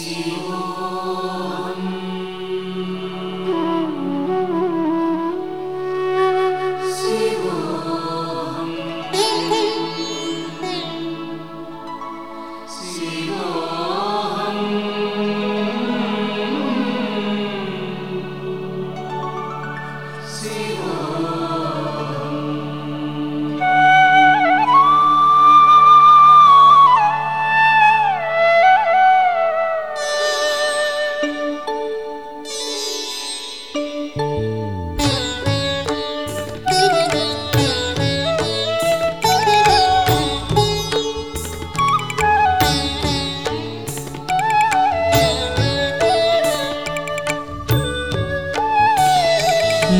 Senhor.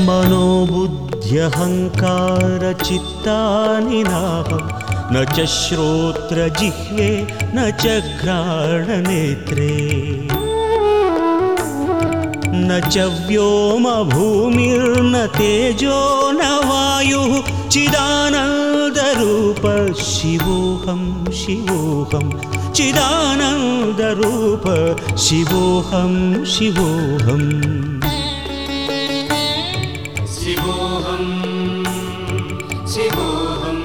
मनोबुद्ध्यहङ्कारचित्तानि नाहं न च श्रोत्रजिह्वे न च घ्राणनेत्रे। न च व्योमभूमिर्न तेजो न वायुः चिदानन्दरूप शिवोऽहं। शिवोऽहं चिदानन्दरूप शिवोऽहं शिवोऽहम् शिवोऽहं शिवोऽहं शिवोऽहं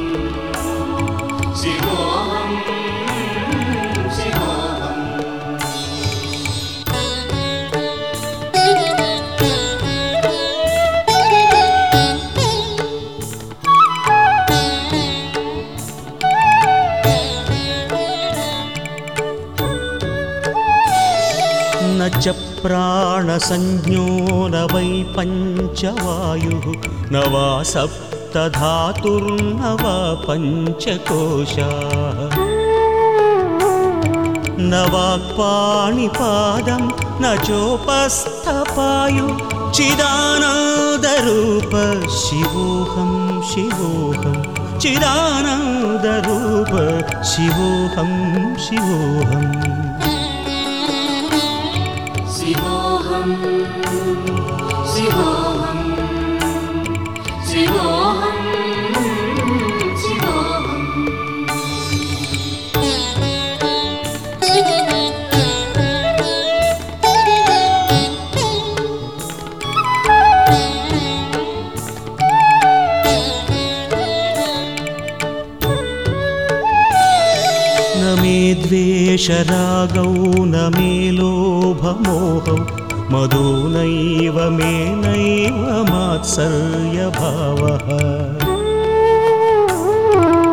शिवोऽहम् च प्राणसंज्ञो न वै पञ्चवायुः न वा सप्तधातुर्न वा पञ्चकोशाः न वाक्पाणिपादं न चोपस्थपायु चिदानन्दरूप शिवोऽहं शिवोऽहं चिदानन्दरूप शिवोऽहं शिवोऽहम् शिवोऽहं शिवोऽहं शिवोऽहं मे द्वेषरागौ न मे लोभमोहौ। मदो नैव मे नैव मात्सर्यभावः।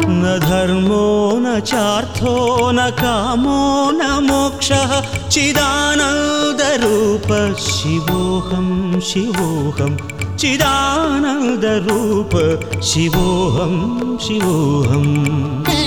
न धर्मो न चार्थो न कामो न मोक्षः। चिदानन्दरूप शिवोऽहं। शिवोऽहं चिदानन्दरूप शिवोऽहं शिवोऽहम्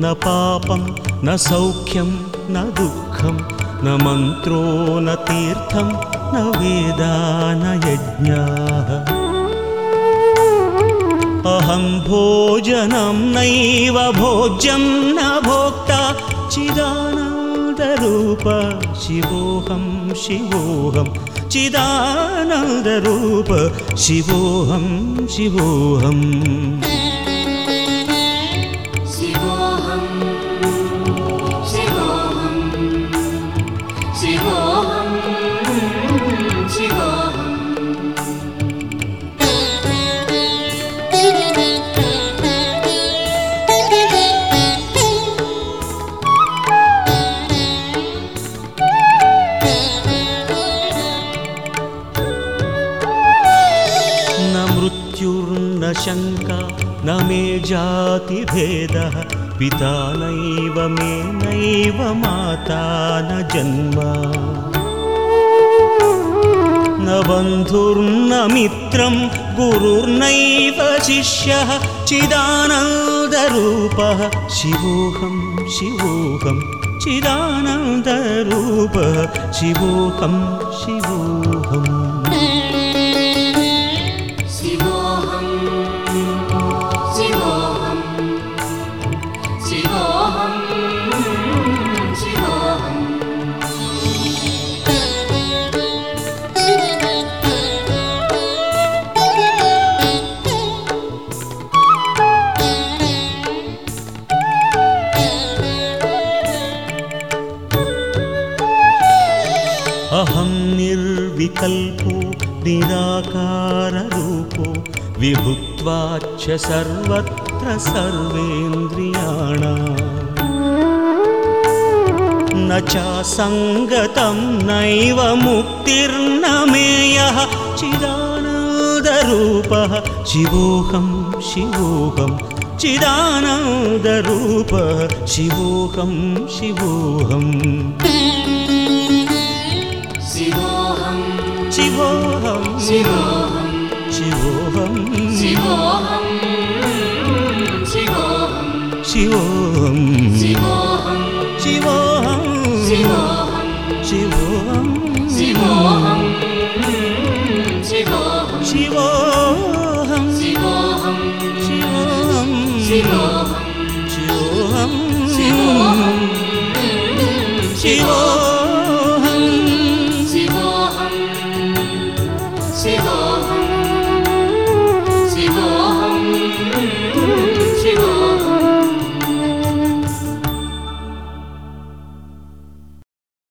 न पापं न सौख्यं न दुःखं न मन्त्रो न तीर्थं न वेदा न यज्ञाः। अहं भोजनं नैव भोज्यं न भोक्ता चिदानन्दरूप शिवोऽहं शिवोऽहं चिदानन्दरूप शिवोऽहं शिवोऽहम् न मे जातिभेदः। पिता नैव मे नैव माता न जन्म। न बन्धुर्न मित्रं गुरुर्नैव शिष्यः। चिदानन्दरूपः। शिवोऽहं शिवोऽहं चिदानन्दरूप। शिवोऽहं शिवोऽहम् विकल्पो निराकाररूपो विभुक्त्वा सर्वत्र सर्वेन्द्रियाणा न च सङ्गतं नैव मुक्तिर्न मेयः चिदानन्दरूपः शिवोऽहं शिवोऽहं चिदानदरूप शिवोऽहं शिवोऽहम् शिवो शिवोऽहं शिवोऽहं शिवोऽहं शिवोऽहं शिवोऽहं शिवोऽहं शिवोऽहं शिवोऽहं शिवोऽहं शिवोऽहं शिवोऽहं शिवोऽहं शिवोऽहं शिवोऽहं शिवोऽहं